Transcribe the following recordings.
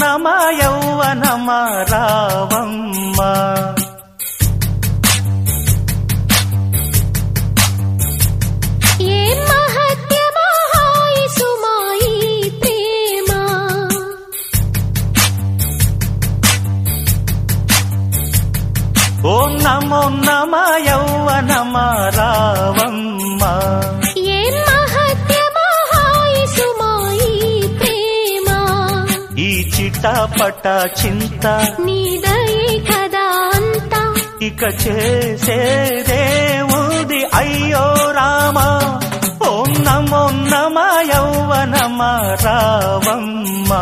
నమ యౌవనమ రావమ్మ. ఓం నమో నమ యౌవనమ రావమ్మ. చిటపట చింత. నీదయే కదా అంతా. ఇక చేసేదేముది అయ్యో రామ. ఓం నమో నమ యౌవనమ రావమ్మ.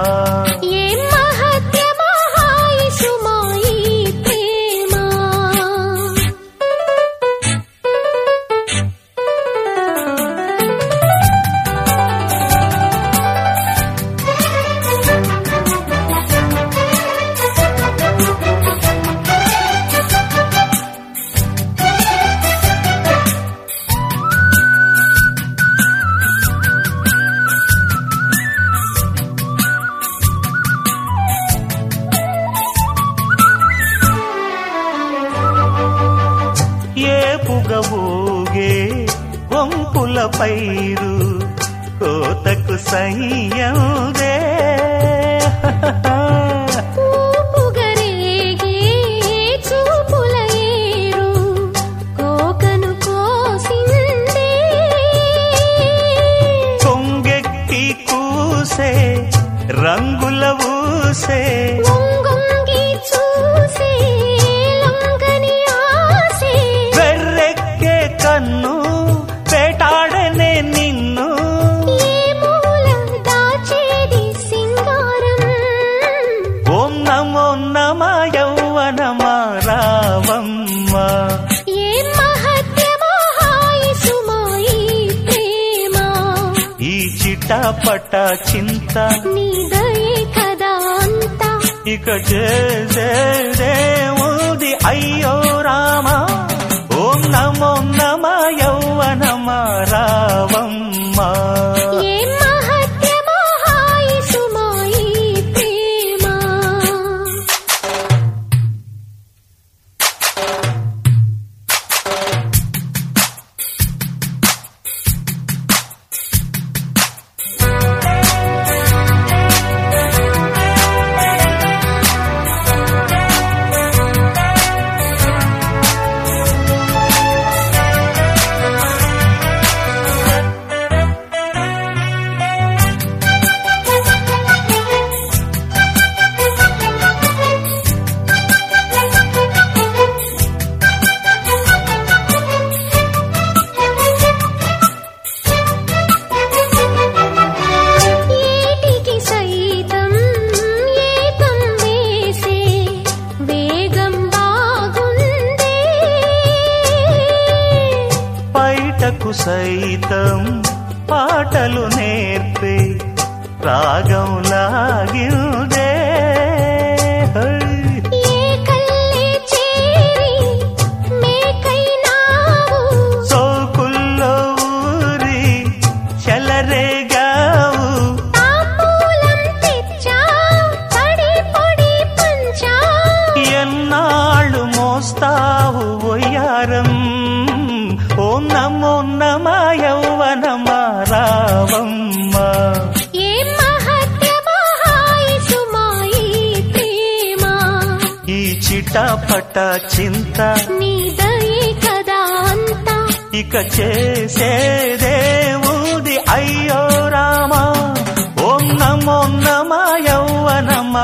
ఏ పుగబోగే వంపుల పైరు కోతకు సయ్యదే చిటపట చింత. నీదయే కదా అంతా. ఇక చేసేదేముది అయ్యో రామ. ఓం నమో నమ యౌవనమ రావమ్మ బయటకు సైతం పాటలు నేర్పే రాగం సోకుల్లో ఊరి చెలరేగావు. ఎన్నాళ్ళు మోస్తావు ఒయ్యారం. ఓం నమో నమ యౌవనమ రావమ్మ ఏం ఈ చిటాపట చింత నీదయే కదా అంత. ఇక చేసేదేవుది అయ్యో రామా. ఓం నమో నమ యౌవనమ